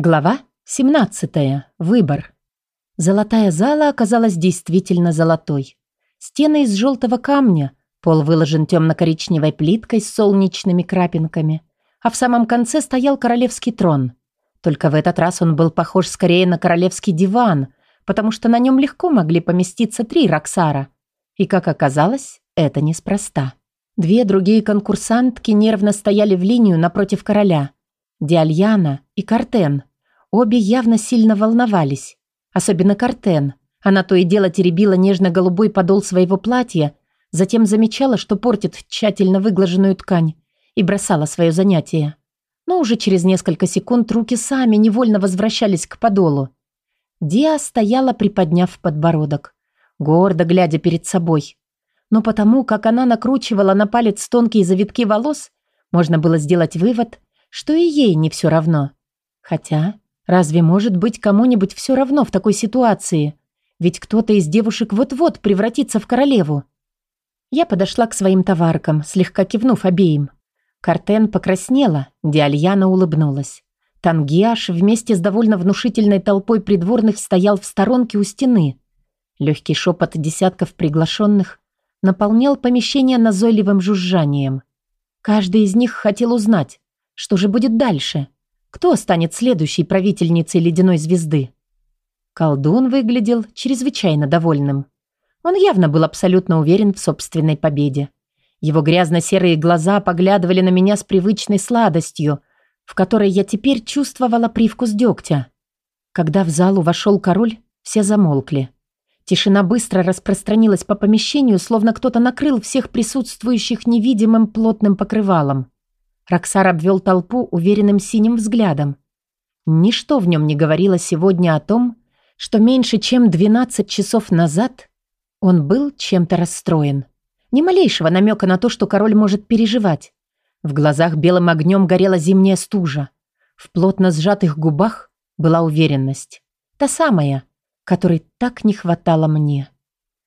Глава 17. Выбор. Золотая зала оказалась действительно золотой. Стены из желтого камня, пол выложен темно-коричневой плиткой с солнечными крапинками, а в самом конце стоял королевский трон. Только в этот раз он был похож скорее на королевский диван, потому что на нем легко могли поместиться три Роксара. И, как оказалось, это неспроста. Две другие конкурсантки нервно стояли в линию напротив короля. Диальяна и Картен – Обе явно сильно волновались. Особенно Картен. Она то и дело теребила нежно-голубой подол своего платья, затем замечала, что портит тщательно выглаженную ткань, и бросала свое занятие. Но уже через несколько секунд руки сами невольно возвращались к подолу. Диа стояла, приподняв подбородок, гордо глядя перед собой. Но потому, как она накручивала на палец тонкие завитки волос, можно было сделать вывод, что и ей не все равно. Хотя Разве может быть кому-нибудь все равно в такой ситуации? Ведь кто-то из девушек вот-вот превратится в королеву. Я подошла к своим товаркам, слегка кивнув обеим. Картен покраснела, Диальяна улыбнулась. Тангиаш вместе с довольно внушительной толпой придворных стоял в сторонке у стены. Легкий шепот десятков приглашенных наполнял помещение назойливым жужжанием. Каждый из них хотел узнать, что же будет дальше – кто станет следующей правительницей ледяной звезды? Колдун выглядел чрезвычайно довольным. Он явно был абсолютно уверен в собственной победе. Его грязно-серые глаза поглядывали на меня с привычной сладостью, в которой я теперь чувствовала привкус дегтя. Когда в залу вошел король, все замолкли. Тишина быстро распространилась по помещению, словно кто-то накрыл всех присутствующих невидимым плотным покрывалом. Роксар обвел толпу уверенным синим взглядом. Ничто в нем не говорило сегодня о том, что меньше чем 12 часов назад он был чем-то расстроен. Ни малейшего намека на то, что король может переживать. В глазах белым огнем горела зимняя стужа. В плотно сжатых губах была уверенность. Та самая, которой так не хватало мне.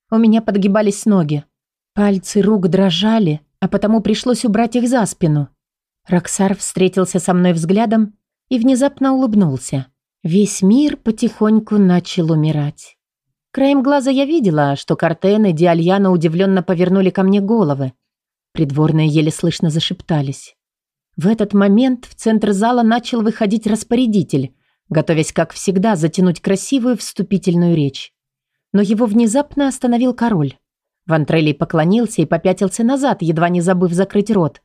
У меня подгибались ноги. Пальцы рук дрожали, а потому пришлось убрать их за спину. Роксар встретился со мной взглядом и внезапно улыбнулся. Весь мир потихоньку начал умирать. Краем глаза я видела, что Картен и Диальяна удивленно повернули ко мне головы. Придворные еле слышно зашептались. В этот момент в центр зала начал выходить распорядитель, готовясь, как всегда, затянуть красивую вступительную речь. Но его внезапно остановил король. Вантрелли поклонился и попятился назад, едва не забыв закрыть рот.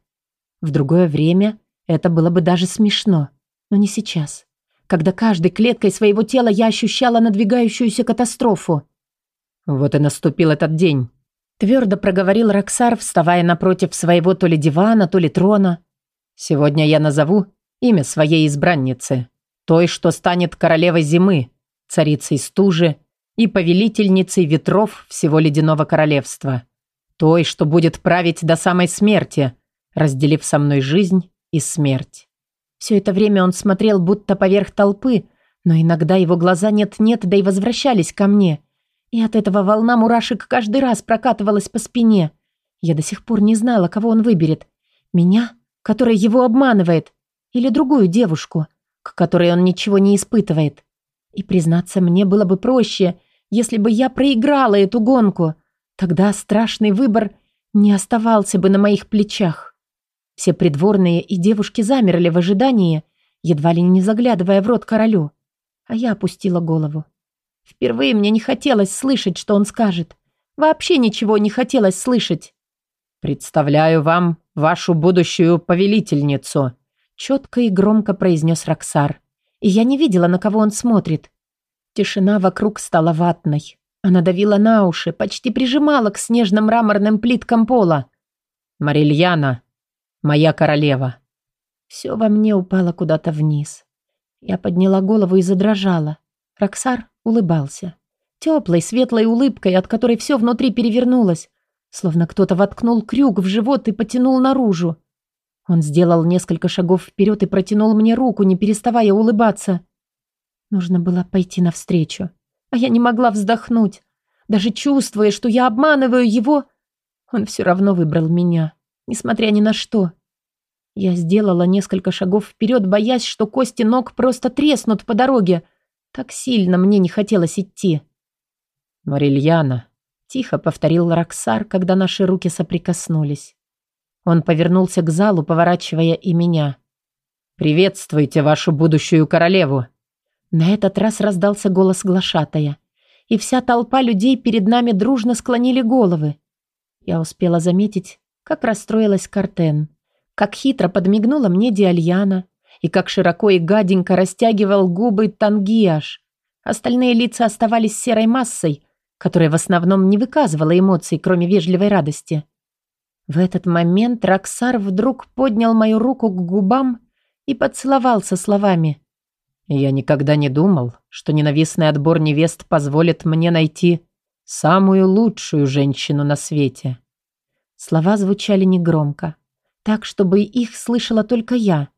В другое время это было бы даже смешно, но не сейчас, когда каждой клеткой своего тела я ощущала надвигающуюся катастрофу. «Вот и наступил этот день», – твердо проговорил Роксар, вставая напротив своего то ли дивана, то ли трона. «Сегодня я назову имя своей избранницы, той, что станет королевой зимы, царицей стужи и повелительницей ветров всего ледяного королевства, той, что будет править до самой смерти – разделив со мной жизнь и смерть. Все это время он смотрел будто поверх толпы, но иногда его глаза нет-нет, да и возвращались ко мне. И от этого волна мурашек каждый раз прокатывалась по спине. Я до сих пор не знала, кого он выберет. Меня, которая его обманывает, или другую девушку, к которой он ничего не испытывает. И, признаться, мне было бы проще, если бы я проиграла эту гонку. Тогда страшный выбор не оставался бы на моих плечах. Все придворные и девушки замерли в ожидании, едва ли не заглядывая в рот королю. А я опустила голову. Впервые мне не хотелось слышать, что он скажет. Вообще ничего не хотелось слышать. «Представляю вам вашу будущую повелительницу», четко и громко произнес Роксар. И я не видела, на кого он смотрит. Тишина вокруг стала ватной. Она давила на уши, почти прижимала к снежным мраморным плиткам пола. «Марильяна», моя королева». Все во мне упало куда-то вниз. Я подняла голову и задрожала. Роксар улыбался. Теплой, светлой улыбкой, от которой все внутри перевернулось, словно кто-то воткнул крюк в живот и потянул наружу. Он сделал несколько шагов вперед и протянул мне руку, не переставая улыбаться. Нужно было пойти навстречу, а я не могла вздохнуть. Даже чувствуя, что я обманываю его, он все равно выбрал меня несмотря ни на что. Я сделала несколько шагов вперед, боясь, что кости ног просто треснут по дороге. Так сильно мне не хотелось идти. «Марильяна», — тихо повторил Роксар, когда наши руки соприкоснулись. Он повернулся к залу, поворачивая и меня. «Приветствуйте вашу будущую королеву!» На этот раз раздался голос глашатая, и вся толпа людей перед нами дружно склонили головы. Я успела заметить, как расстроилась Картен, как хитро подмигнула мне Диальяна и как широко и гаденько растягивал губы Тангиаш. Остальные лица оставались серой массой, которая в основном не выказывала эмоций, кроме вежливой радости. В этот момент Роксар вдруг поднял мою руку к губам и поцеловал со словами «Я никогда не думал, что ненавистный отбор невест позволит мне найти самую лучшую женщину на свете». Слова звучали негромко, так, чтобы их слышала только я.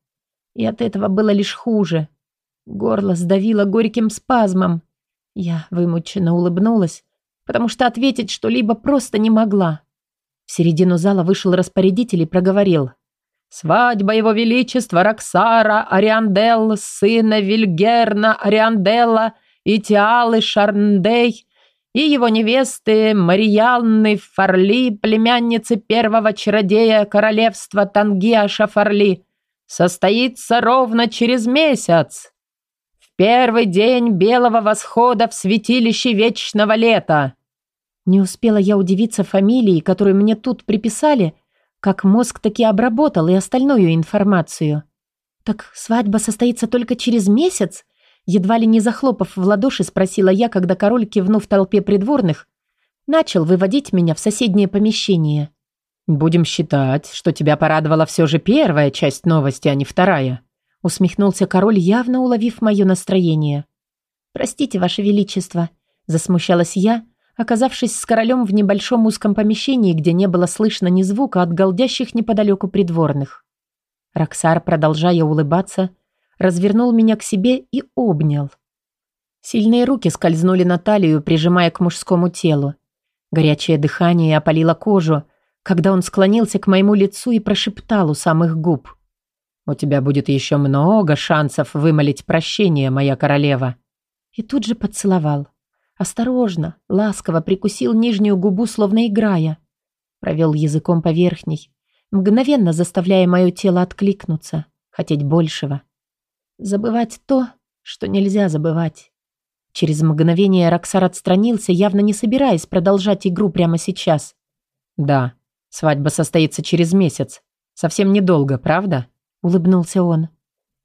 И от этого было лишь хуже. Горло сдавило горьким спазмом. Я вымученно улыбнулась, потому что ответить что-либо просто не могла. В середину зала вышел распорядитель и проговорил. Свадьба его величества Роксара Арианделла, сына Вильгерна Арианделла и Тиалы Шарндей и его невесты Мариянны Фарли, племянницы первого чародея королевства Тангиаша Фарли, состоится ровно через месяц. В первый день белого восхода в святилище вечного лета. Не успела я удивиться фамилии, которую мне тут приписали – как мозг таки обработал и остальную информацию. «Так свадьба состоится только через месяц?» Едва ли не захлопав в ладоши, спросила я, когда король, кивнув толпе придворных, начал выводить меня в соседнее помещение. «Будем считать, что тебя порадовала все же первая часть новости, а не вторая», усмехнулся король, явно уловив мое настроение. «Простите, ваше величество», засмущалась я, оказавшись с королем в небольшом узком помещении, где не было слышно ни звука от голдящих неподалеку придворных. Роксар, продолжая улыбаться, развернул меня к себе и обнял. Сильные руки скользнули на талию, прижимая к мужскому телу. Горячее дыхание опалило кожу, когда он склонился к моему лицу и прошептал у самых губ. «У тебя будет еще много шансов вымолить прощение, моя королева». И тут же поцеловал. Осторожно, ласково прикусил нижнюю губу, словно играя. Провел языком по верхней, мгновенно заставляя мое тело откликнуться, хотеть большего. Забывать то, что нельзя забывать. Через мгновение Роксар отстранился, явно не собираясь продолжать игру прямо сейчас. «Да, свадьба состоится через месяц. Совсем недолго, правда?» — улыбнулся он.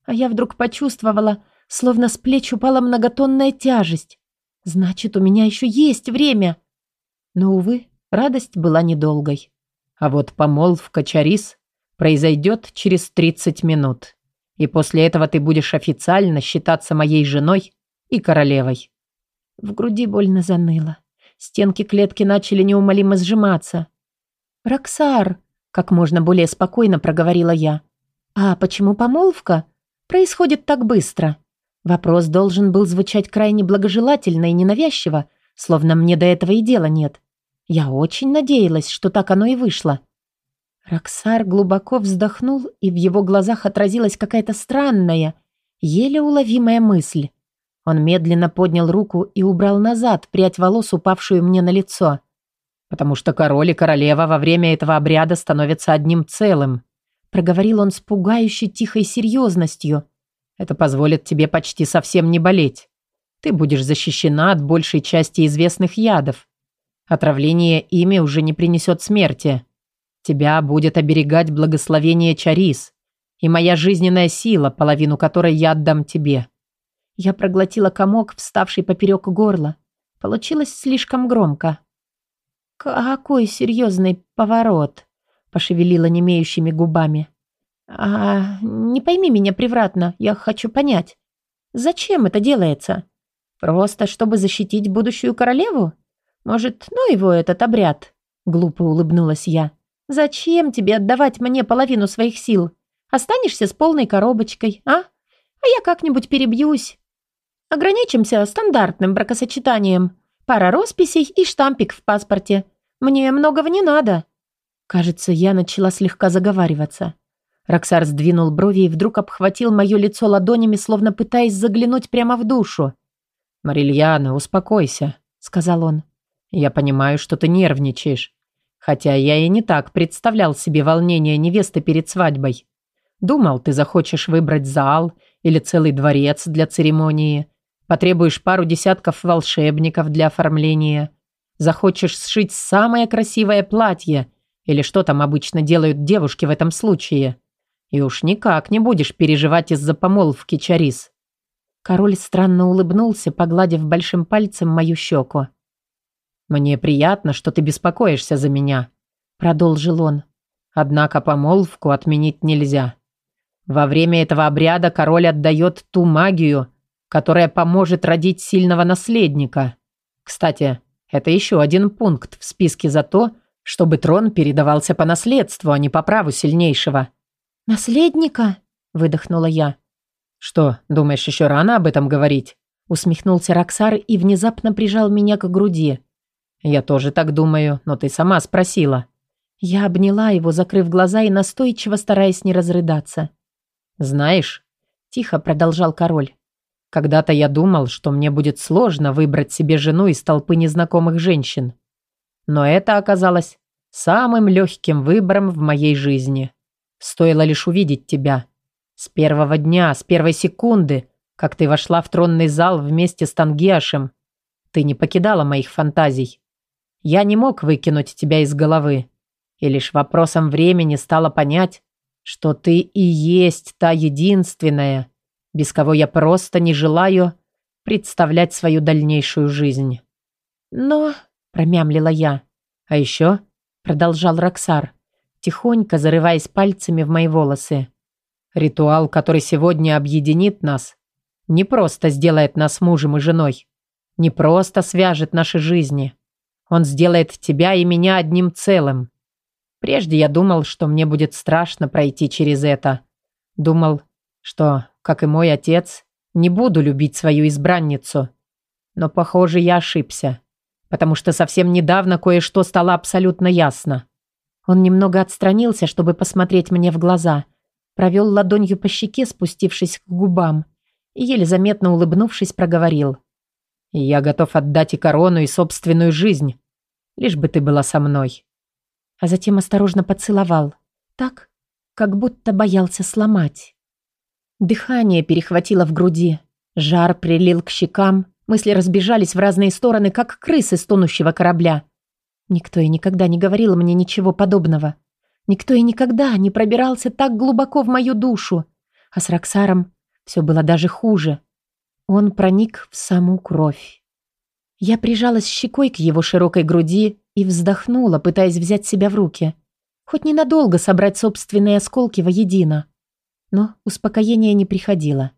А я вдруг почувствовала, словно с плеч упала многотонная тяжесть, Значит, у меня еще есть время. Но, увы, радость была недолгой. А вот помолвка Чарис произойдет через 30 минут. И после этого ты будешь официально считаться моей женой и королевой. В груди больно заныло. Стенки клетки начали неумолимо сжиматься. «Роксар!» — как можно более спокойно проговорила я. «А почему помолвка происходит так быстро?» Вопрос должен был звучать крайне благожелательно и ненавязчиво, словно мне до этого и дела нет. Я очень надеялась, что так оно и вышло. Роксар глубоко вздохнул, и в его глазах отразилась какая-то странная, еле уловимая мысль. Он медленно поднял руку и убрал назад прядь волос, упавшую мне на лицо. «Потому что король и королева во время этого обряда становятся одним целым», проговорил он с пугающей тихой серьезностью – это позволит тебе почти совсем не болеть. Ты будешь защищена от большей части известных ядов. Отравление ими уже не принесет смерти. Тебя будет оберегать благословение Чарис и моя жизненная сила, половину которой я отдам тебе». Я проглотила комок, вставший поперек горла. Получилось слишком громко. «Какой серьезный поворот!» – пошевелила немеющими губами. «А не пойми меня превратно, я хочу понять. Зачем это делается? Просто чтобы защитить будущую королеву? Может, ну его этот обряд?» Глупо улыбнулась я. «Зачем тебе отдавать мне половину своих сил? Останешься с полной коробочкой, а? А я как-нибудь перебьюсь. Ограничимся стандартным бракосочетанием. Пара росписей и штампик в паспорте. Мне многого не надо». Кажется, я начала слегка заговариваться. Роксар сдвинул брови и вдруг обхватил мое лицо ладонями, словно пытаясь заглянуть прямо в душу. «Марильяна, успокойся», — сказал он. «Я понимаю, что ты нервничаешь. Хотя я и не так представлял себе волнение невесты перед свадьбой. Думал, ты захочешь выбрать зал или целый дворец для церемонии, потребуешь пару десятков волшебников для оформления, захочешь сшить самое красивое платье или что там обычно делают девушки в этом случае. И уж никак не будешь переживать из-за помолвки Чарис. Король странно улыбнулся, погладив большим пальцем мою щеку. «Мне приятно, что ты беспокоишься за меня», — продолжил он. «Однако помолвку отменить нельзя. Во время этого обряда король отдает ту магию, которая поможет родить сильного наследника. Кстати, это еще один пункт в списке за то, чтобы трон передавался по наследству, а не по праву сильнейшего». «Наследника?» – выдохнула я. «Что, думаешь, еще рано об этом говорить?» Усмехнулся Роксар и внезапно прижал меня к груди. «Я тоже так думаю, но ты сама спросила». Я обняла его, закрыв глаза и настойчиво стараясь не разрыдаться. «Знаешь», – тихо продолжал король, «когда-то я думал, что мне будет сложно выбрать себе жену из толпы незнакомых женщин. Но это оказалось самым легким выбором в моей жизни. Стоило лишь увидеть тебя. С первого дня, с первой секунды, как ты вошла в тронный зал вместе с Тангиашем, ты не покидала моих фантазий. Я не мог выкинуть тебя из головы. И лишь вопросом времени стало понять, что ты и есть та единственная, без кого я просто не желаю представлять свою дальнейшую жизнь. Но, промямлила я, а еще, продолжал Роксар, тихонько зарываясь пальцами в мои волосы. Ритуал, который сегодня объединит нас, не просто сделает нас мужем и женой, не просто свяжет наши жизни. Он сделает тебя и меня одним целым. Прежде я думал, что мне будет страшно пройти через это. Думал, что, как и мой отец, не буду любить свою избранницу. Но, похоже, я ошибся, потому что совсем недавно кое-что стало абсолютно ясно. Он немного отстранился, чтобы посмотреть мне в глаза, провел ладонью по щеке, спустившись к губам, и, еле заметно улыбнувшись, проговорил. «Я готов отдать и корону, и собственную жизнь, лишь бы ты была со мной». А затем осторожно поцеловал, так, как будто боялся сломать. Дыхание перехватило в груди, жар прилил к щекам, мысли разбежались в разные стороны, как крысы с тонущего корабля. Никто и никогда не говорил мне ничего подобного. Никто и никогда не пробирался так глубоко в мою душу. А с Роксаром все было даже хуже. Он проник в саму кровь. Я прижалась щекой к его широкой груди и вздохнула, пытаясь взять себя в руки. Хоть ненадолго собрать собственные осколки воедино. Но успокоение не приходило.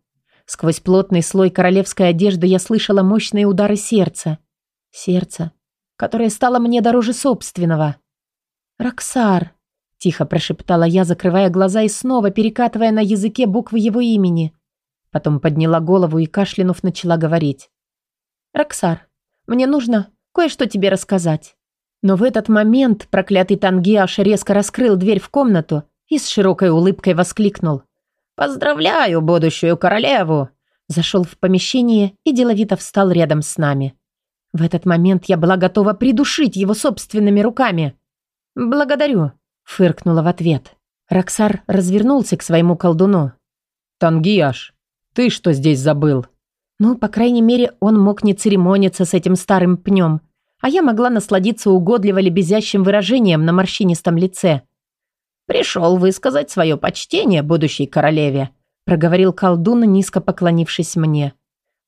Сквозь плотный слой королевской одежды я слышала мощные удары сердца. Сердце, которое стало мне дороже собственного. «Роксар», — тихо прошептала я, закрывая глаза и снова перекатывая на языке буквы его имени. Потом подняла голову и, кашлянув, начала говорить. «Роксар, мне нужно кое-что тебе рассказать». Но в этот момент проклятый Тангиаш резко раскрыл дверь в комнату и с широкой улыбкой воскликнул. «Поздравляю будущую королеву!» Зашел в помещение и деловито встал рядом с нами. В этот момент я была готова придушить его собственными руками. «Благодарю», — фыркнула в ответ. Роксар развернулся к своему колдуну. «Тангиаш, ты что здесь забыл?» Ну, по крайней мере, он мог не церемониться с этим старым пнем, а я могла насладиться угодливо лебезящим выражением на морщинистом лице. «Пришел высказать свое почтение будущей королеве», проговорил колдун, низко поклонившись мне.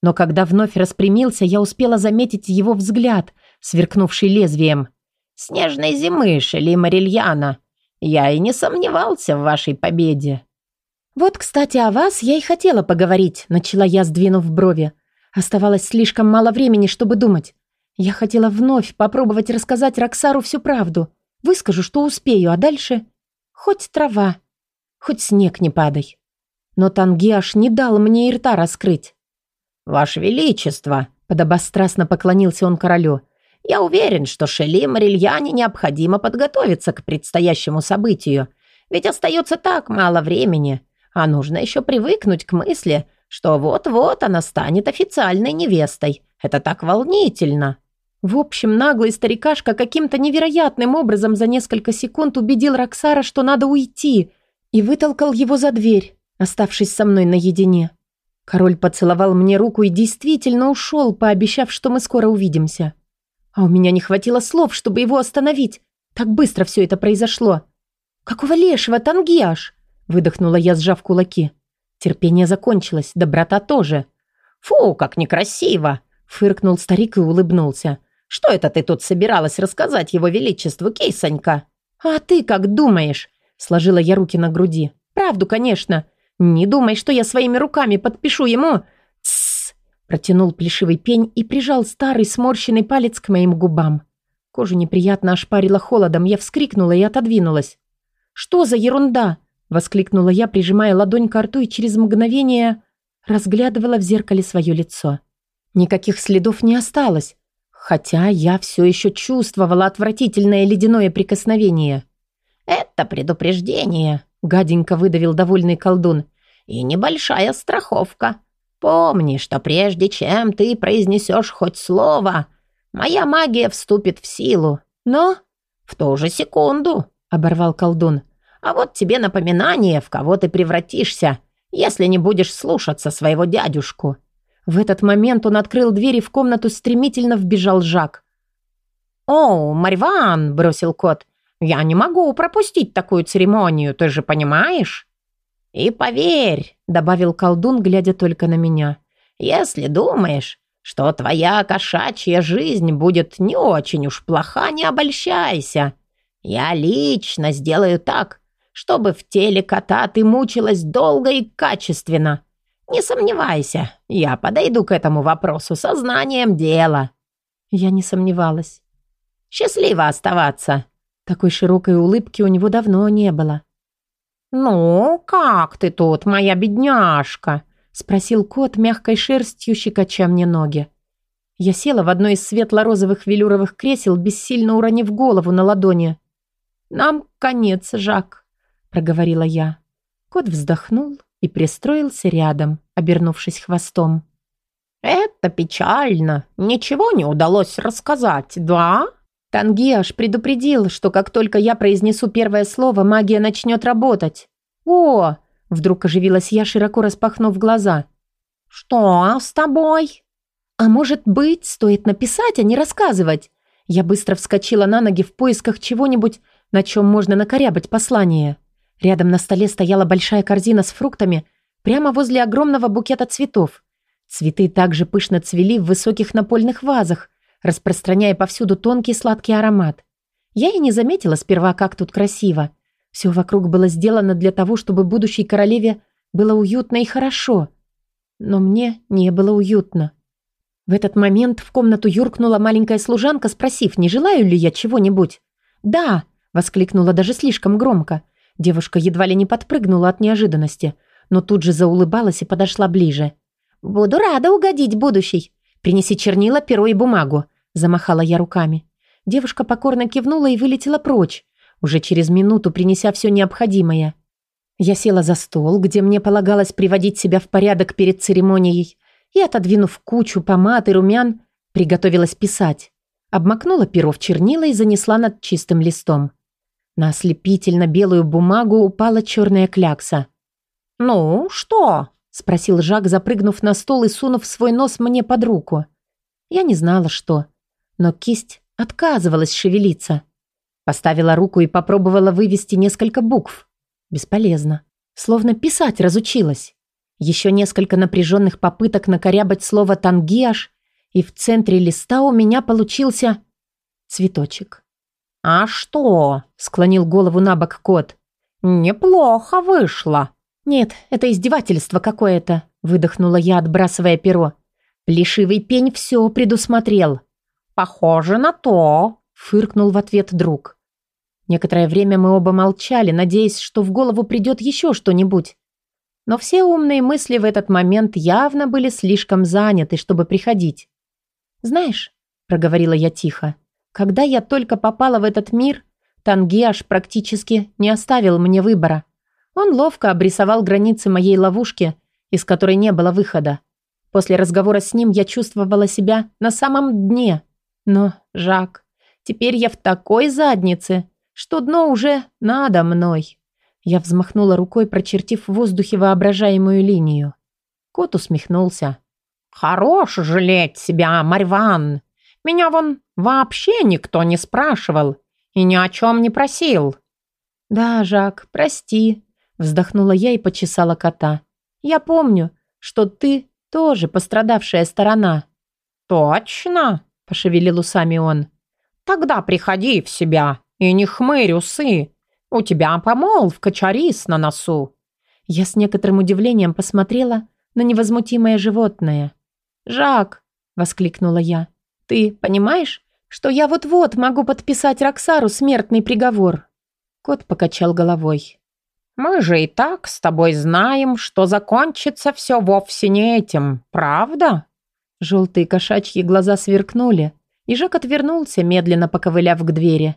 Но когда вновь распрямился, я успела заметить его взгляд, сверкнувший лезвием. «Снежной зимы, Шели Марильяна. Я и не сомневался в вашей победе». «Вот, кстати, о вас я и хотела поговорить», — начала я, сдвинув брови. Оставалось слишком мало времени, чтобы думать. Я хотела вновь попробовать рассказать Роксару всю правду. Выскажу, что успею, а дальше... Хоть трава, хоть снег не падай. Но Тангиаш не дал мне и рта раскрыть. «Ваше Величество!» – подобострастно поклонился он королю. «Я уверен, что Шели Марильяне необходимо подготовиться к предстоящему событию. Ведь остается так мало времени, а нужно еще привыкнуть к мысли, что вот-вот она станет официальной невестой. Это так волнительно. В общем, наглый старикашка каким-то невероятным образом за несколько секунд убедил Роксара, что надо уйти, и вытолкал его за дверь, оставшись со мной наедине. Король поцеловал мне руку и действительно ушел, пообещав, что мы скоро увидимся. А у меня не хватило слов, чтобы его остановить. Так быстро все это произошло. «Какого лешего, Тангиаш?» – выдохнула я, сжав кулаки. Терпение закончилось, доброта тоже. «Фу, как некрасиво!» – фыркнул старик и улыбнулся. «Что это ты тут собиралась рассказать его величеству, Кейсонька?» «А ты как думаешь?» – сложила я руки на груди. «Правду, конечно. Не думай, что я своими руками подпишу ему...» «Тссс!» – протянул плешивый пень и прижал старый сморщенный палец к моим губам. Кожу неприятно ошпарило холодом, я вскрикнула и отодвинулась. «Что за ерунда?» – воскликнула я, прижимая ладонь к рту и через мгновение разглядывала в зеркале свое лицо. Никаких следов не осталось, хотя я все еще чувствовала отвратительное ледяное прикосновение. «Это предупреждение», Гаденько выдавил довольный колдун. «И небольшая страховка. Помни, что прежде чем ты произнесешь хоть слово, моя магия вступит в силу. Но в ту же секунду», — оборвал колдун. «А вот тебе напоминание, в кого ты превратишься, если не будешь слушаться своего дядюшку». В этот момент он открыл дверь и в комнату стремительно вбежал Жак. «О, Марьван!» – бросил кот. Я не могу пропустить такую церемонию, ты же понимаешь? И поверь, добавил колдун, глядя только на меня, если думаешь, что твоя кошачья жизнь будет не очень уж плоха, не обольщайся. Я лично сделаю так, чтобы в теле кота ты мучилась долго и качественно. Не сомневайся, я подойду к этому вопросу сознанием дела. Я не сомневалась. Счастливо оставаться. Такой широкой улыбки у него давно не было. «Ну, как ты тут, моя бедняжка?» — спросил кот мягкой шерстью, щекоча мне ноги. Я села в одно из светло-розовых велюровых кресел, бессильно уронив голову на ладони. «Нам конец, Жак», — проговорила я. Кот вздохнул и пристроился рядом, обернувшись хвостом. «Это печально. Ничего не удалось рассказать, да?» Тангиаш предупредил, что как только я произнесу первое слово, магия начнет работать. «О!» – вдруг оживилась я, широко распахнув глаза. «Что с тобой?» «А может быть, стоит написать, а не рассказывать?» Я быстро вскочила на ноги в поисках чего-нибудь, на чем можно накорябать послание. Рядом на столе стояла большая корзина с фруктами, прямо возле огромного букета цветов. Цветы также пышно цвели в высоких напольных вазах, распространяя повсюду тонкий сладкий аромат. Я и не заметила сперва, как тут красиво. Все вокруг было сделано для того, чтобы будущей королеве было уютно и хорошо. Но мне не было уютно. В этот момент в комнату юркнула маленькая служанка, спросив, не желаю ли я чего-нибудь. «Да!» – воскликнула даже слишком громко. Девушка едва ли не подпрыгнула от неожиданности, но тут же заулыбалась и подошла ближе. «Буду рада угодить будущей. «Принеси чернила, перо и бумагу», – замахала я руками. Девушка покорно кивнула и вылетела прочь, уже через минуту принеся все необходимое. Я села за стол, где мне полагалось приводить себя в порядок перед церемонией, и, отодвинув кучу помад и румян, приготовилась писать. Обмакнула перо в чернила и занесла над чистым листом. На ослепительно белую бумагу упала черная клякса. «Ну, что?» спросил Жак, запрыгнув на стол и сунув свой нос мне под руку. Я не знала, что, но кисть отказывалась шевелиться. Поставила руку и попробовала вывести несколько букв. Бесполезно. Словно писать разучилась. Еще несколько напряженных попыток накорябать слово «тангиаш», и в центре листа у меня получился цветочек. «А что?» — склонил голову на бок кот. «Неплохо вышло». «Нет, это издевательство какое-то», – выдохнула я, отбрасывая перо. Плешивый пень все предусмотрел. «Похоже на то», – фыркнул в ответ друг. Некоторое время мы оба молчали, надеясь, что в голову придет еще что-нибудь. Но все умные мысли в этот момент явно были слишком заняты, чтобы приходить. «Знаешь», – проговорила я тихо, – «когда я только попала в этот мир, Тангиаш практически не оставил мне выбора. Он ловко обрисовал границы моей ловушки, из которой не было выхода. После разговора с ним я чувствовала себя на самом дне. Но, Жак, теперь я в такой заднице, что дно уже надо мной. Я взмахнула рукой, прочертив в воздухе воображаемую линию. Кот усмехнулся. «Хорош жалеть себя, Марьван. Меня вон вообще никто не спрашивал и ни о чем не просил». «Да, Жак, прости», — вздохнула я и почесала кота. «Я помню, что ты тоже пострадавшая сторона». «Точно?» — пошевелил усами он. «Тогда приходи в себя и не хмырь усы. У тебя помолвка чарис на носу». Я с некоторым удивлением посмотрела на невозмутимое животное. «Жак!» — воскликнула я. «Ты понимаешь, что я вот-вот могу подписать Роксару смертный приговор?» Кот покачал головой. «Мы же и так с тобой знаем, что закончится все вовсе не этим, правда?» Желтые кошачьи глаза сверкнули, и Жак отвернулся, медленно поковыляв к двери.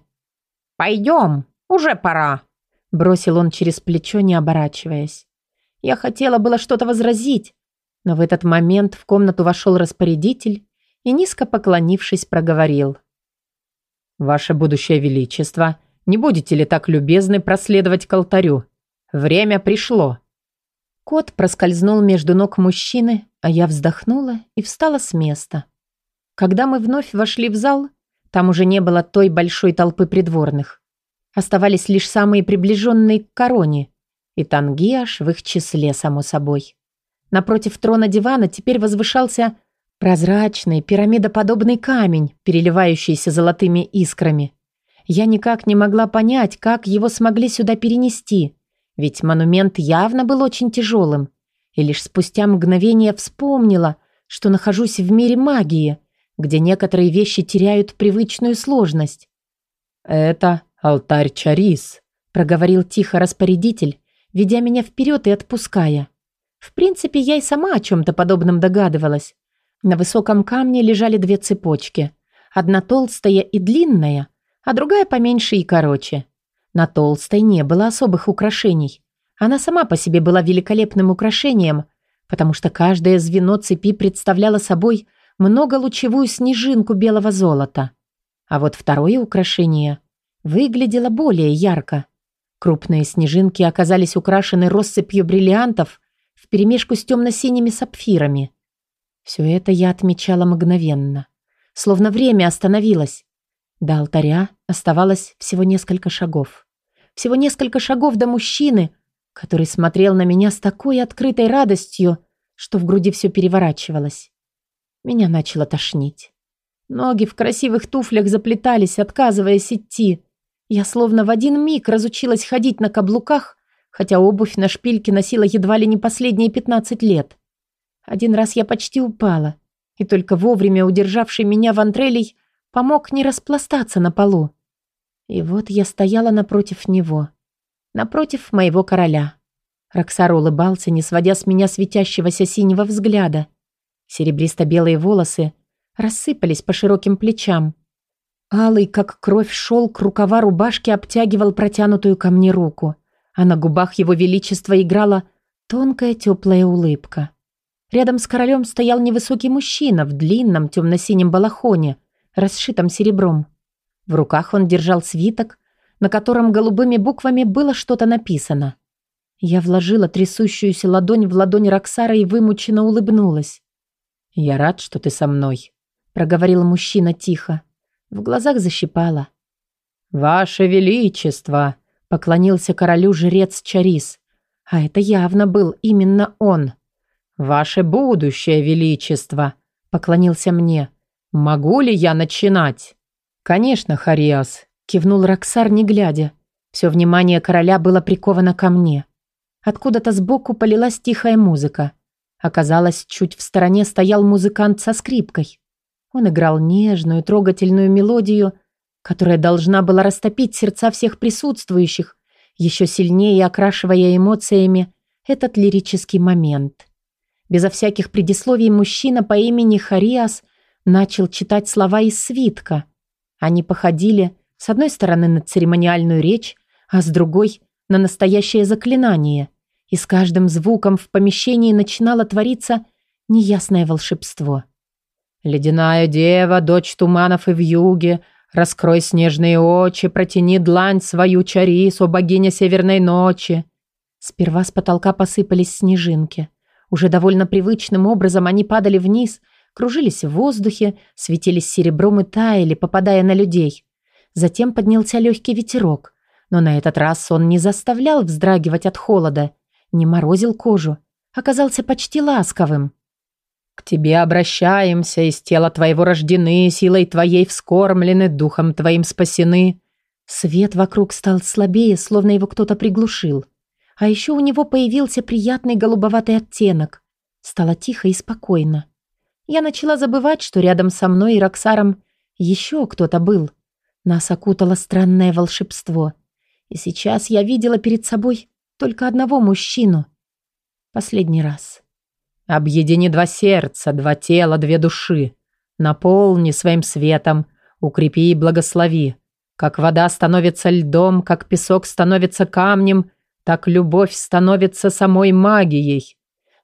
«Пойдем, уже пора», — бросил он через плечо, не оборачиваясь. Я хотела было что-то возразить, но в этот момент в комнату вошел распорядитель и, низко поклонившись, проговорил. «Ваше будущее величество, не будете ли так любезны проследовать к алтарю? Время пришло». Кот проскользнул между ног мужчины, а я вздохнула и встала с места. Когда мы вновь вошли в зал, там уже не было той большой толпы придворных. Оставались лишь самые приближенные к короне, и Тангиаш в их числе, само собой. Напротив трона дивана теперь возвышался Прозрачный, пирамидоподобный камень, переливающийся золотыми искрами. Я никак не могла понять, как его смогли сюда перенести, ведь монумент явно был очень тяжелым. И лишь спустя мгновение вспомнила, что нахожусь в мире магии, где некоторые вещи теряют привычную сложность. «Это алтарь Чарис», — проговорил тихо распорядитель, ведя меня вперед и отпуская. В принципе, я и сама о чем-то подобном догадывалась, на высоком камне лежали две цепочки. Одна толстая и длинная, а другая поменьше и короче. На толстой не было особых украшений. Она сама по себе была великолепным украшением, потому что каждое звено цепи представляло собой многолучевую снежинку белого золота. А вот второе украшение выглядело более ярко. Крупные снежинки оказались украшены россыпью бриллиантов вперемешку с темно-синими сапфирами – все это я отмечала мгновенно. Словно время остановилось. До алтаря оставалось всего несколько шагов. Всего несколько шагов до мужчины, который смотрел на меня с такой открытой радостью, что в груди все переворачивалось. Меня начало тошнить. Ноги в красивых туфлях заплетались, отказываясь идти. Я словно в один миг разучилась ходить на каблуках, хотя обувь на шпильке носила едва ли не последние пятнадцать лет. Один раз я почти упала, и только вовремя удержавший меня Вантрелей помог не распластаться на полу. И вот я стояла напротив него, напротив моего короля. Роксар улыбался, не сводя с меня светящегося синего взгляда. Серебристо-белые волосы рассыпались по широким плечам. Алый, как кровь, шелк рукава рубашки обтягивал протянутую ко мне руку, а на губах его величества играла тонкая теплая улыбка. Рядом с королем стоял невысокий мужчина в длинном темно-синем балахоне, расшитом серебром. В руках он держал свиток, на котором голубыми буквами было что-то написано. Я вложила трясущуюся ладонь в ладонь Роксара и вымученно улыбнулась. «Я рад, что ты со мной», — проговорил мужчина тихо. В глазах защипало. «Ваше Величество!» — поклонился королю жрец Чарис. А это явно был именно он. «Ваше будущее величество!» — поклонился мне. «Могу ли я начинать?» «Конечно, Хариас», — кивнул Роксар, не глядя. Все внимание короля было приковано ко мне. Откуда-то сбоку полилась тихая музыка. Оказалось, чуть в стороне стоял музыкант со скрипкой. Он играл нежную, трогательную мелодию, которая должна была растопить сердца всех присутствующих, еще сильнее окрашивая эмоциями этот лирический момент. Безо всяких предисловий мужчина по имени Хариас начал читать слова из свитка. Они походили С одной стороны на церемониальную речь, а с другой на настоящее заклинание. И с каждым звуком в помещении начинало твориться неясное волшебство. «Ледяная дева, дочь туманов и вьюги, раскрой снежные очи, протяни длань свою чарису, богиня северной ночи». Сперва с потолка посыпались снежинки. Уже довольно привычным образом они падали вниз, кружились в воздухе, светились серебром и таяли, попадая на людей. Затем поднялся легкий ветерок, но на этот раз он не заставлял вздрагивать от холода, не морозил кожу, оказался почти ласковым. «К тебе обращаемся, из тела твоего рождены, силой твоей вскормлены, духом твоим спасены». Свет вокруг стал слабее, словно его кто-то приглушил. А еще у него появился приятный голубоватый оттенок. Стало тихо и спокойно. Я начала забывать, что рядом со мной и Роксаром еще кто-то был. Нас окутало странное волшебство. И сейчас я видела перед собой только одного мужчину. Последний раз. «Объедини два сердца, два тела, две души. Наполни своим светом, укрепи и благослови. Как вода становится льдом, как песок становится камнем, так любовь становится самой магией.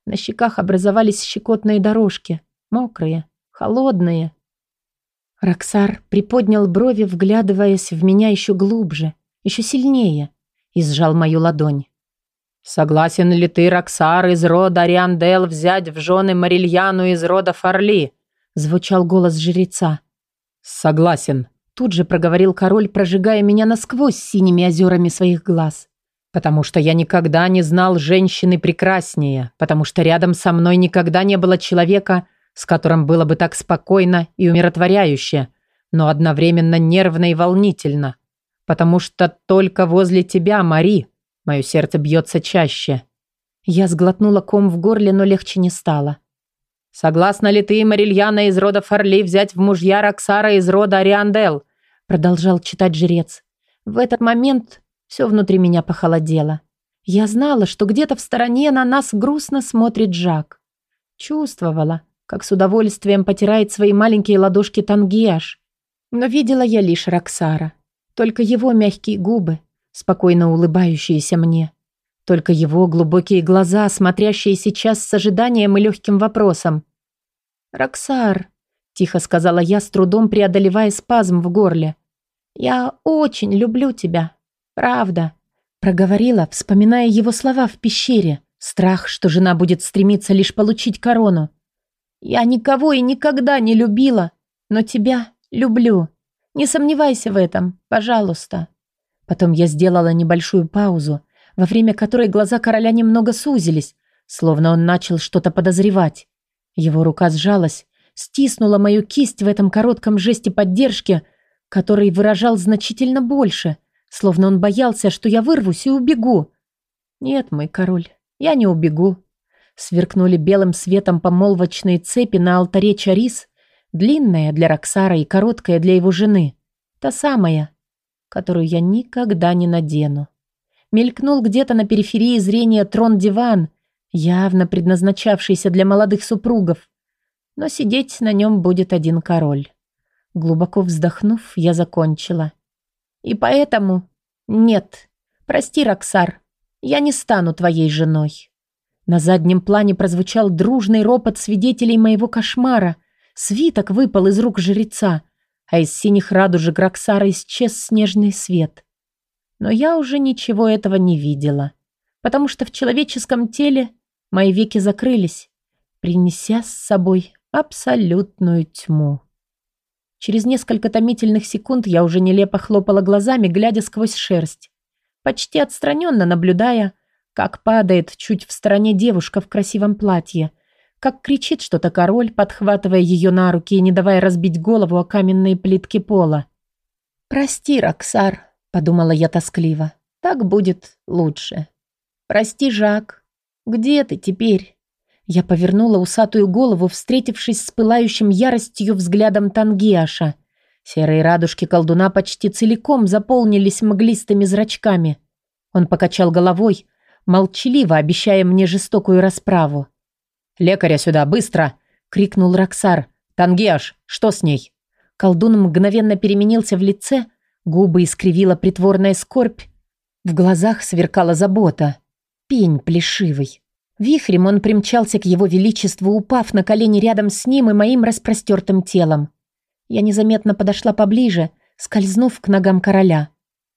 На щеках образовались щекотные дорожки, мокрые, холодные. Роксар приподнял брови, вглядываясь в меня еще глубже, еще сильнее, и сжал мою ладонь. «Согласен ли ты, Роксар, из рода Ариандел взять в жены Марильяну из рода Фарли?» звучал голос жреца. «Согласен», тут же проговорил король, прожигая меня насквозь синими озерами своих глаз. Потому что я никогда не знал женщины прекраснее, потому что рядом со мной никогда не было человека, с которым было бы так спокойно и умиротворяюще, но одновременно нервно и волнительно. Потому что только возле тебя, Мари, мое сердце бьется чаще. Я сглотнула ком в горле, но легче не стало. «Согласна ли ты, Марильяна из рода Фарли, взять в мужья Роксара из рода Ариандел?» Продолжал читать жрец. В этот момент все внутри меня похолодело. Я знала, что где-то в стороне на нас грустно смотрит Жак. Чувствовала, как с удовольствием потирает свои маленькие ладошки Тангиаш. Но видела я лишь Роксара. Только его мягкие губы, спокойно улыбающиеся мне. Только его глубокие глаза, смотрящие сейчас с ожиданием и легким вопросом. «Роксар», — тихо сказала я, с трудом преодолевая спазм в горле, — «я очень люблю тебя». «Правда», — проговорила, вспоминая его слова в пещере. Страх, что жена будет стремиться лишь получить корону. «Я никого и никогда не любила, но тебя люблю. Не сомневайся в этом, пожалуйста». Потом я сделала небольшую паузу, во время которой глаза короля немного сузились, словно он начал что-то подозревать. Его рука сжалась, стиснула мою кисть в этом коротком жесте поддержки, который выражал значительно больше — словно он боялся, что я вырвусь и убегу. Нет, мой король, я не убегу. Сверкнули белым светом помолвочные цепи на алтаре Чарис, длинная для Роксара и короткая для его жены. Та самая, которую я никогда не надену. Мелькнул где-то на периферии зрения трон-диван, явно предназначавшийся для молодых супругов. Но сидеть на нем будет один король. Глубоко вздохнув, я закончила. И поэтому... Нет. Прости, Роксар. Я не стану твоей женой. На заднем плане прозвучал дружный ропот свидетелей моего кошмара. Свиток выпал из рук жреца, а из синих радужек Роксара исчез снежный свет. Но я уже ничего этого не видела, потому что в человеческом теле мои веки закрылись, принеся с собой абсолютную тьму. Через несколько томительных секунд я уже нелепо хлопала глазами, глядя сквозь шерсть, почти отстраненно наблюдая, как падает чуть в стороне девушка в красивом платье, как кричит что-то король, подхватывая ее на руки и не давая разбить голову о каменные плитки пола. «Прости, Роксар», — подумала я тоскливо, — «так будет лучше». «Прости, Жак, где ты теперь?» Я повернула усатую голову, встретившись с пылающим яростью взглядом Тангиаша. Серые радужки колдуна почти целиком заполнились мглистыми зрачками. Он покачал головой, молчаливо обещая мне жестокую расправу. «Лекаря сюда, быстро!» — крикнул Роксар. «Тангиаш, что с ней?» Колдун мгновенно переменился в лице, Губы искривила притворная скорбь. В глазах сверкала забота. Пень плешивый. Вихрем он примчался к его величеству, упав на колени рядом с ним и моим распростертым телом. Я незаметно подошла поближе, скользнув к ногам короля.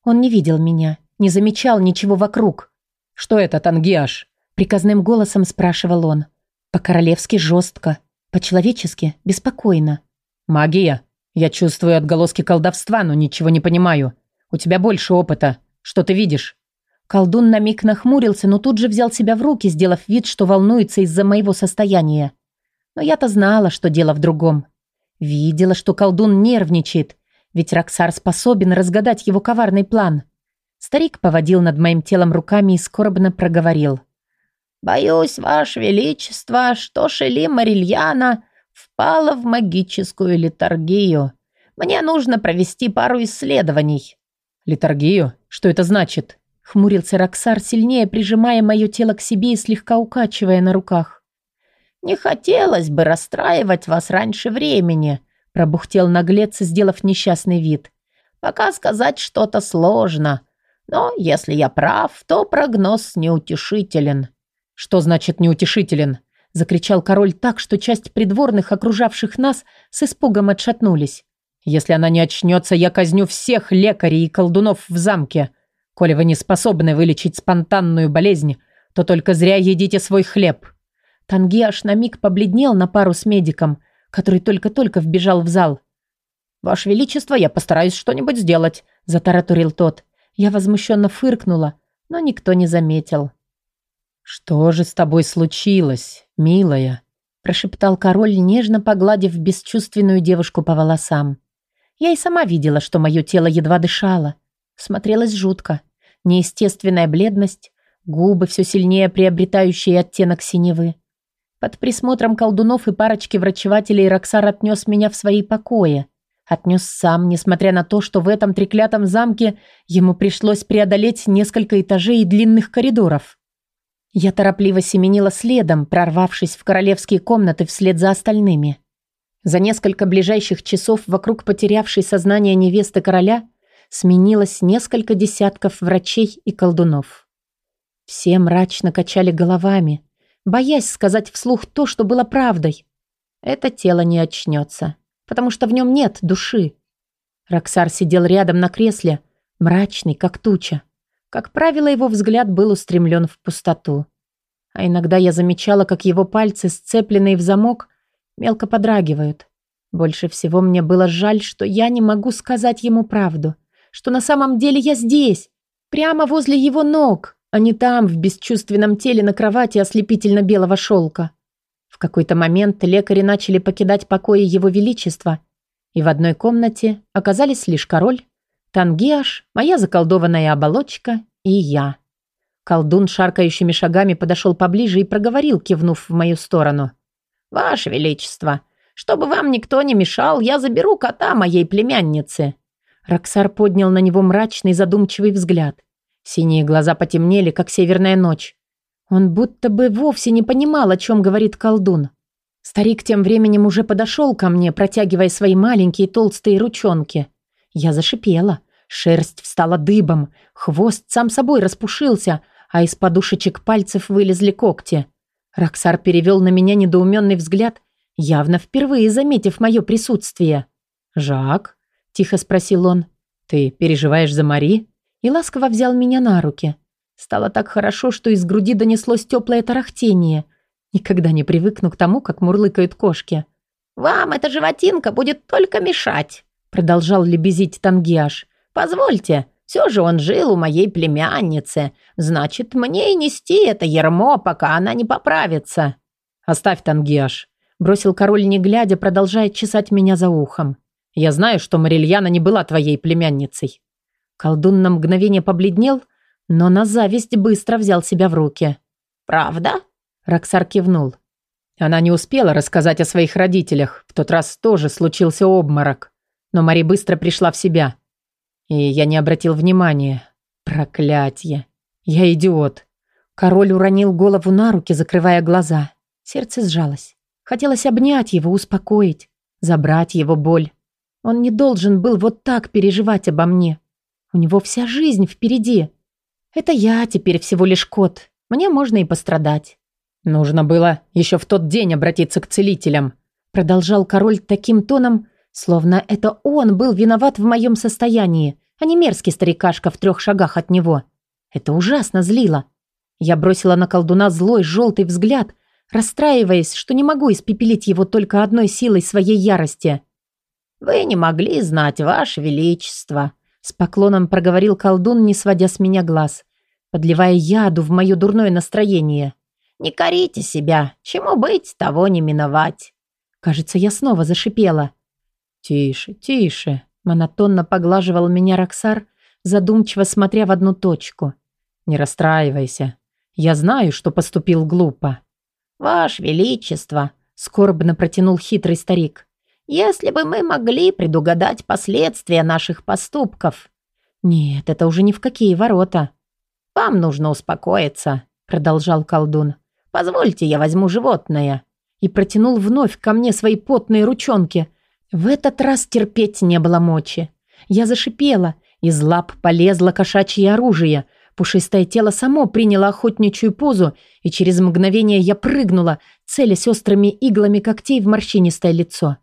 Он не видел меня, не замечал ничего вокруг. «Что это, Тангиаш?» — приказным голосом спрашивал он. По-королевски жестко, по-человечески беспокойно. «Магия. Я чувствую отголоски колдовства, но ничего не понимаю. У тебя больше опыта. Что ты видишь?» Колдун на миг нахмурился, но тут же взял себя в руки, сделав вид, что волнуется из-за моего состояния. Но я-то знала, что дело в другом. Видела, что колдун нервничает, ведь Роксар способен разгадать его коварный план. Старик поводил над моим телом руками и скорбно проговорил. «Боюсь, Ваше Величество, что Шели Марильяна впала в магическую литургию. Мне нужно провести пару исследований». «Литургию? Что это значит?» Хмурился Роксар, сильнее прижимая мое тело к себе и слегка укачивая на руках. «Не хотелось бы расстраивать вас раньше времени», пробухтел наглец, сделав несчастный вид. «Пока сказать что-то сложно. Но если я прав, то прогноз неутешителен». «Что значит неутешителен?» закричал король так, что часть придворных, окружавших нас, с испугом отшатнулись. «Если она не очнется, я казню всех лекарей и колдунов в замке. Коли вы не способны вылечить спонтанную болезнь, то только зря едите свой хлеб». Танги аж на миг побледнел на пару с медиком, который только-только вбежал в зал. «Ваше Величество, я постараюсь что-нибудь сделать», – затараторил тот. Я возмущенно фыркнула, но никто не заметил. «Что же с тобой случилось, милая?» – прошептал король, нежно погладив бесчувственную девушку по волосам. Я и сама видела, что мое тело едва дышало. Смотрелось жутко неестественная бледность, губы, все сильнее приобретающие оттенок синевы. Под присмотром колдунов и парочки врачевателей Роксар отнес меня в свои покои. Отнес сам, несмотря на то, что в этом треклятом замке ему пришлось преодолеть несколько этажей и длинных коридоров. Я торопливо семенила следом, прорвавшись в королевские комнаты вслед за остальными. За несколько ближайших часов вокруг потерявшей сознание невесты короля – сменилось несколько десятков врачей и колдунов. Все мрачно качали головами, боясь сказать вслух то, что было правдой. Это тело не очнется, потому что в нем нет души. Роксар сидел рядом на кресле, мрачный, как туча. Как правило, его взгляд был устремлен в пустоту. А иногда я замечала, как его пальцы, сцепленные в замок, мелко подрагивают. Больше всего мне было жаль, что я не могу сказать ему правду что на самом деле я здесь, прямо возле его ног, а не там, в бесчувственном теле на кровати ослепительно-белого шелка. В какой-то момент лекари начали покидать покои его величества, и в одной комнате оказались лишь король, Тангиаш, моя заколдованная оболочка и я. Колдун шаркающими шагами подошел поближе и проговорил, кивнув в мою сторону. «Ваше Величество, чтобы вам никто не мешал, я заберу кота моей племянницы. Роксар поднял на него мрачный задумчивый взгляд. Синие глаза потемнели, как северная ночь. Он будто бы вовсе не понимал, о чем говорит колдун. Старик тем временем уже подошел ко мне, протягивая свои маленькие толстые ручонки. Я зашипела. Шерсть встала дыбом, хвост сам собой распушился, а из подушечек пальцев вылезли когти. Роксар перевел на меня недоуменный взгляд, явно впервые заметив мое присутствие. «Жак?» – тихо спросил он. «Ты переживаешь за Мари?» И ласково взял меня на руки. Стало так хорошо, что из груди донеслось теплое тарахтение. Никогда не привыкну к тому, как мурлыкают кошки. «Вам эта животинка будет только мешать», – продолжал лебезить Тангиаш. «Позвольте, все же он жил у моей племянницы. Значит, мне и нести это ермо, пока она не поправится». «Оставь, Тангиаш», – бросил король, не глядя, продолжая чесать меня за ухом. Я знаю, что Марильяна не была твоей племянницей». Колдун на мгновение побледнел, но на зависть быстро взял себя в руки. «Правда?» Роксар кивнул. Она не успела рассказать о своих родителях. В тот раз тоже случился обморок. Но Мари быстро пришла в себя. И я не обратил внимания. Проклятье. Я идиот. Король уронил голову на руки, закрывая глаза. Сердце сжалось. Хотелось обнять его, успокоить, забрать его боль. Он не должен был вот так переживать обо мне. У него вся жизнь впереди. Это я теперь всего лишь кот. Мне можно и пострадать. Нужно было еще в тот день обратиться к целителям. Продолжал король таким тоном, словно это он был виноват в моем состоянии, а не мерзкий старикашка в трех шагах от него. Это ужасно злило. Я бросила на колдуна злой желтый взгляд, расстраиваясь, что не могу испепелить его только одной силой своей ярости. «Вы не могли знать, Ваше Величество», — с поклоном проговорил колдун, не сводя с меня глаз, подливая яду в мое дурное настроение. «Не корите себя, чему быть, того не миновать». Кажется, я снова зашипела. «Тише, тише», — монотонно поглаживал меня Роксар, задумчиво смотря в одну точку. «Не расстраивайся. Я знаю, что поступил глупо». «Ваше Величество», — скорбно протянул хитрый старик. «Если бы мы могли предугадать последствия наших поступков». «Нет, это уже ни в какие ворота». «Вам нужно успокоиться», — продолжал колдун. «Позвольте, я возьму животное». И протянул вновь ко мне свои потные ручонки. В этот раз терпеть не было мочи. Я зашипела, из лап полезло кошачье оружие — Пушистое тело само приняло охотничью позу, и через мгновение я прыгнула, целясь острыми иглами когтей в морщинистое лицо.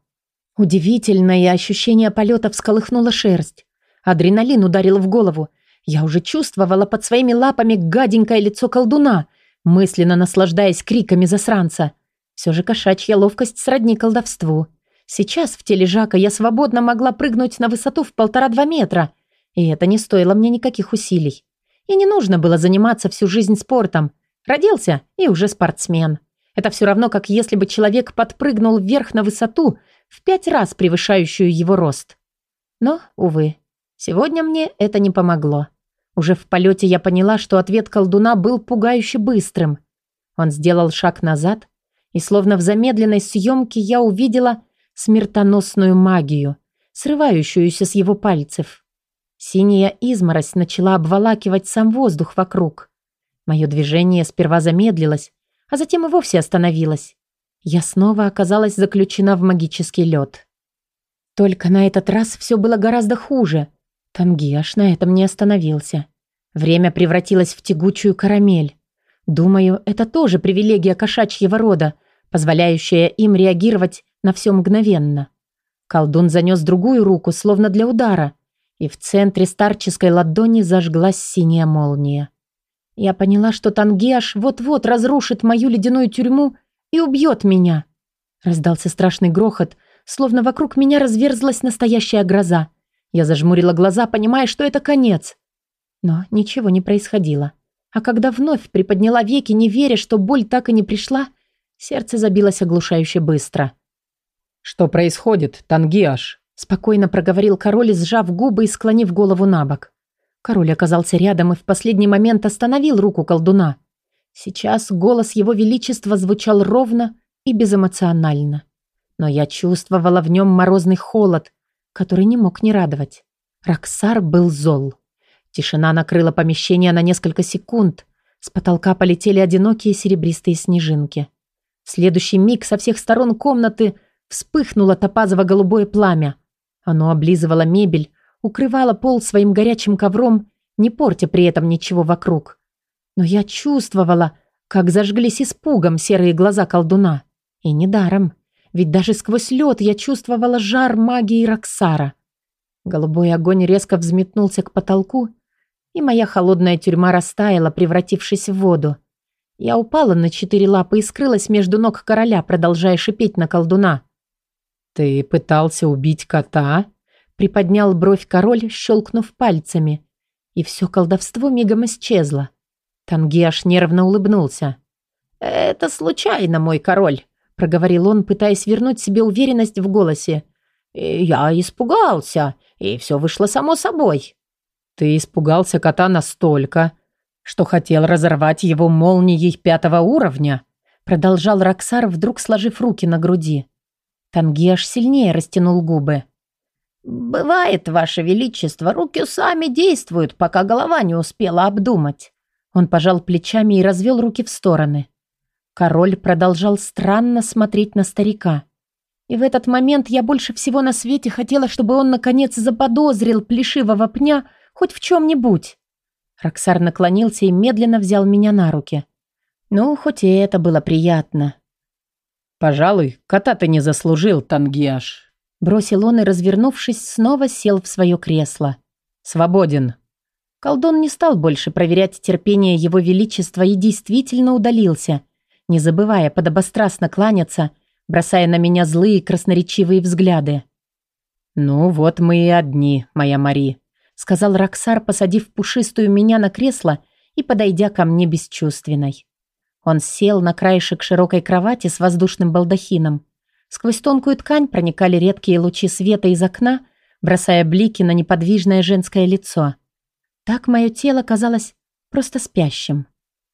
Удивительное ощущение полета всколыхнуло шерсть. Адреналин ударил в голову. Я уже чувствовала под своими лапами гаденькое лицо колдуна, мысленно наслаждаясь криками засранца. Все же кошачья ловкость сродни колдовству. Сейчас в теле Жака я свободно могла прыгнуть на высоту в полтора-два метра, и это не стоило мне никаких усилий. И не нужно было заниматься всю жизнь спортом. Родился и уже спортсмен. Это все равно, как если бы человек подпрыгнул вверх на высоту, в пять раз превышающую его рост. Но, увы, сегодня мне это не помогло. Уже в полете я поняла, что ответ колдуна был пугающе быстрым. Он сделал шаг назад, и словно в замедленной съемке я увидела смертоносную магию, срывающуюся с его пальцев. Синяя изморозь начала обволакивать сам воздух вокруг. Мое движение сперва замедлилось, а затем и вовсе остановилось. Я снова оказалась заключена в магический лед. Только на этот раз все было гораздо хуже. Тангиаш на этом не остановился. Время превратилось в тягучую карамель. Думаю, это тоже привилегия кошачьего рода, позволяющая им реагировать на все мгновенно. Колдун занес другую руку, словно для удара — и в центре старческой ладони зажглась синяя молния. Я поняла, что Тангиаш вот-вот разрушит мою ледяную тюрьму и убьет меня. Раздался страшный грохот, словно вокруг меня разверзлась настоящая гроза. Я зажмурила глаза, понимая, что это конец. Но ничего не происходило. А когда вновь приподняла веки, не веря, что боль так и не пришла, сердце забилось оглушающе быстро. «Что происходит, Тангиаш?» Спокойно проговорил король, сжав губы и склонив голову на бок. Король оказался рядом и в последний момент остановил руку колдуна. Сейчас голос его величества звучал ровно и безэмоционально. Но я чувствовала в нем морозный холод, который не мог не радовать. Роксар был зол. Тишина накрыла помещение на несколько секунд. С потолка полетели одинокие серебристые снежинки. В следующий миг со всех сторон комнаты вспыхнуло топазово-голубое пламя. Оно облизывало мебель, укрывало пол своим горячим ковром, не портя при этом ничего вокруг. Но я чувствовала, как зажглись испугом серые глаза колдуна. И недаром, ведь даже сквозь лед я чувствовала жар магии Роксара. Голубой огонь резко взметнулся к потолку, и моя холодная тюрьма растаяла, превратившись в воду. Я упала на четыре лапы и скрылась между ног короля, продолжая шипеть на колдуна. «Ты пытался убить кота?» Приподнял бровь король, щелкнув пальцами. И все колдовство мигом исчезло. Тангиаш нервно улыбнулся. «Это случайно, мой король», — проговорил он, пытаясь вернуть себе уверенность в голосе. «Я испугался, и все вышло само собой». «Ты испугался кота настолько, что хотел разорвать его молнией пятого уровня?» Продолжал Роксар, вдруг сложив руки на груди. Тангеш сильнее растянул губы. «Бывает, Ваше Величество, руки сами действуют, пока голова не успела обдумать». Он пожал плечами и развел руки в стороны. Король продолжал странно смотреть на старика. И в этот момент я больше всего на свете хотела, чтобы он наконец заподозрил плешивого пня хоть в чем-нибудь. Роксар наклонился и медленно взял меня на руки. Ну, хоть и это было приятно. «Пожалуй, кота ты не заслужил, Тангиаш», — бросил он и, развернувшись, снова сел в свое кресло. «Свободен». Колдун не стал больше проверять терпение его величества и действительно удалился, не забывая подобострастно кланяться, бросая на меня злые красноречивые взгляды. «Ну вот мы и одни, моя Мари», — сказал Роксар, посадив пушистую меня на кресло и подойдя ко мне бесчувственной. Он сел на краешек широкой кровати с воздушным балдахином. Сквозь тонкую ткань проникали редкие лучи света из окна, бросая блики на неподвижное женское лицо. Так мое тело казалось просто спящим.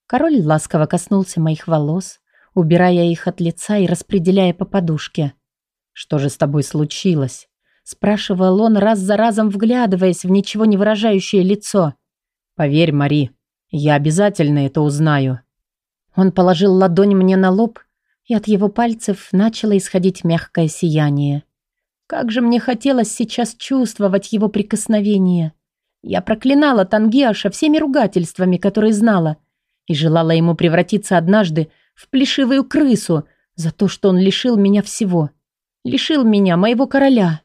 Король ласково коснулся моих волос, убирая их от лица и распределяя по подушке. «Что же с тобой случилось?» спрашивал он раз за разом, вглядываясь в ничего не выражающее лицо. «Поверь, Мари, я обязательно это узнаю». Он положил ладонь мне на лоб, и от его пальцев начало исходить мягкое сияние. Как же мне хотелось сейчас чувствовать его прикосновение. Я проклинала Тангиаша всеми ругательствами, которые знала, и желала ему превратиться однажды в плешивую крысу за то, что он лишил меня всего. Лишил меня, моего короля.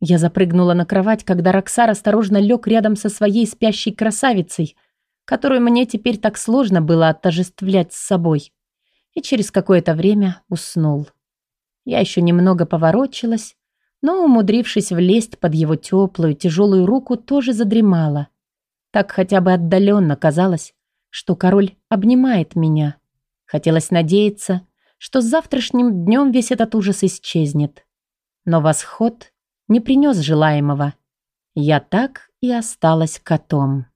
Я запрыгнула на кровать, когда Роксар осторожно лег рядом со своей спящей красавицей, которую мне теперь так сложно было отожествлять с собой. И через какое-то время уснул. Я еще немного поворочилась, но, умудрившись влезть под его теплую, тяжелую руку, тоже задремала. Так хотя бы отдаленно казалось, что король обнимает меня. Хотелось надеяться, что с завтрашним днем весь этот ужас исчезнет. Но восход не принес желаемого. Я так и осталась котом.